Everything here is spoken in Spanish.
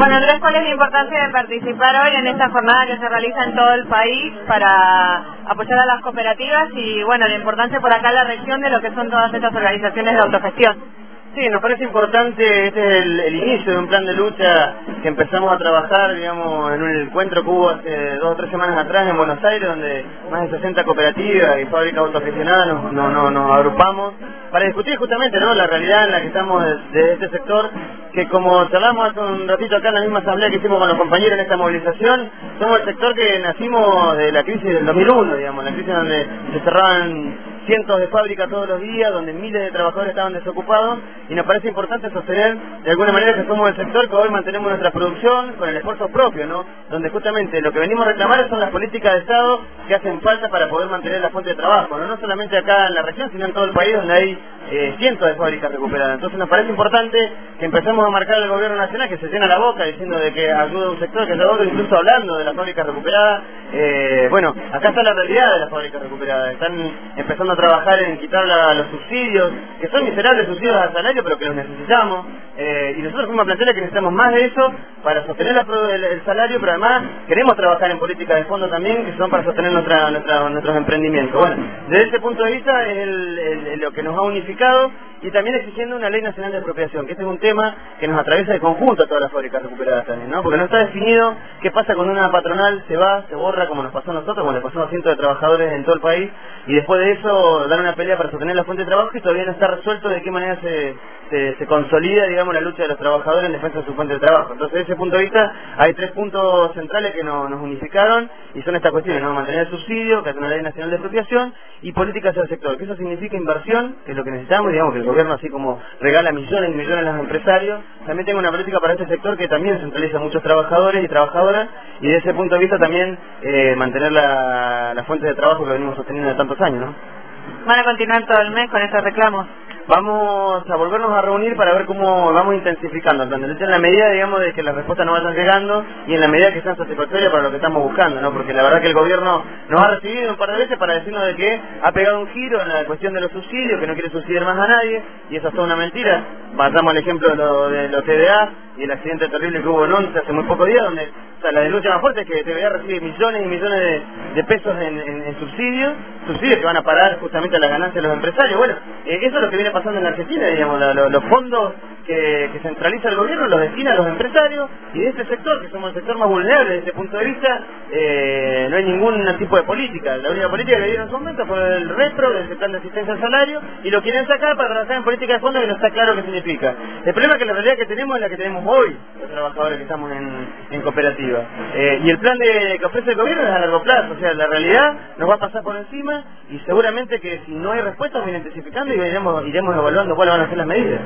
Bueno, Andrés, ¿cuál es la importancia de participar hoy en esta jornada que se realiza en todo el país para apoyar a las cooperativas y, bueno, la importancia por acá en la región de lo que son todas estas organizaciones de autogestión? Sí, nos parece importante, este es el, inicio de un plan de lucha que empezamos a trabajar, digamos, en un encuentro que hubo hace dos o tres semanas atrás en Buenos Aires, donde más de 60 cooperativas y fábricas autogestionadas nos, no, nos agrupamos para discutir justamente ¿no? la realidad en la que estamos de, este sector, que como charlamos hace un ratito acá en la misma asamblea que hicimos con los compañeros en esta movilización, somos el sector que nacimos de la crisis del 2001, digamos, la crisis donde se cerraban cientos de fábricas todos los días, donde miles de trabajadores estaban desocupados, y nos parece importante sostener de alguna manera que somos el sector que hoy mantenemos nuestra producción con el esfuerzo propio, ¿no? Donde justamente lo que venimos a reclamar son las políticas de Estado que hacen falta para poder mantener la fuente de trabajo, no, no solamente acá en la región, sino en todo el país donde hay eh, cientos de fábricas recuperadas. Entonces nos parece importante que empecemos a marcar al gobierno nacional que se llena la boca diciendo de que ayuda a un sector que es otro, incluso hablando de las fábricas recuperadas. Eh, bueno, acá está la realidad de las fábricas recuperadas. Están empezando a trabajar en quitar los subsidios, que son miserables subsidios al salario, pero que los necesitamos. Eh, y nosotros fuimos a plantear que necesitamos más de eso para sostener el, salario, pero además queremos trabajar en políticas de fondo también, que son para sostener nuestros emprendimientos. Bueno, desde ese punto de vista es lo que nos ha unificado y también exigiendo una ley nacional de apropiación, que este es un tema que nos atraviesa de conjunto a todas las fábricas recuperadas también, ¿no? Porque no está definido qué pasa cuando una patronal se va, se borra, como nos pasó a nosotros, como le pasó a cientos de trabajadores en todo el país, y después de eso dan una pelea para sostener la fuente de trabajo y todavía no está resuelto de qué manera se, se, consolida, digamos, la lucha de los trabajadores en defensa de su fuente de trabajo. Entonces, desde ese punto de vista, hay tres puntos centrales que nos unificaron y son estas cuestiones, ¿no? Mantener el subsidio, que es una ley nacional de apropiación, y políticas del sector, que eso significa inversión, que es lo que necesitamos, digamos, que el gobierno así como regala millones y millones a los empresarios, también tenga una política para este sector que también centraliza a muchos trabajadores y trabajadoras, y desde ese punto de vista también eh, mantener la, la fuente de trabajo que venimos sosteniendo de tantos años, ¿no? ¿Van a continuar todo el mes con estos reclamos? vamos a volvernos a reunir para ver cómo vamos intensificando en la medida, digamos, de que las respuestas no vayan llegando y en la medida que sean satisfactorias para lo que estamos buscando, ¿no? Porque la verdad que el gobierno nos ha recibido un par de veces para decirnos de que ha pegado un giro en la cuestión de los subsidios, que no quiere subsidiar más a nadie, y eso es toda una mentira. Pasamos al ejemplo de, lo, de los TDA y el accidente terrible que hubo en Once hace muy pocos días, donde la denuncia más fuerte es que TDA recibe millones y millones de, pesos en, subsidios, subsidios que van a parar justamente a las ganancias de los empresarios. Bueno, eh, eso es lo que viene pasando en la Argentina, digamos, los fondos que, centraliza el gobierno los destina a los empresarios y de este sector, que somos el sector más vulnerable desde ese punto de vista, eh, no hay ningún tipo de política. La única política que dieron en su momento fue el retro del plan de asistencia al salario y lo quieren sacar para trabajar en política de fondo que no está claro qué significa. El problema es que la realidad que tenemos es la que tenemos hoy, los trabajadores que estamos en, cooperativa. Eh, y el plan de, que ofrece el gobierno es a largo plazo, o sea, la realidad nos va a pasar por encima y seguramente que si no hay respuesta, viene intensificando y iremos, iremos evaluando cuáles van a ser las medidas.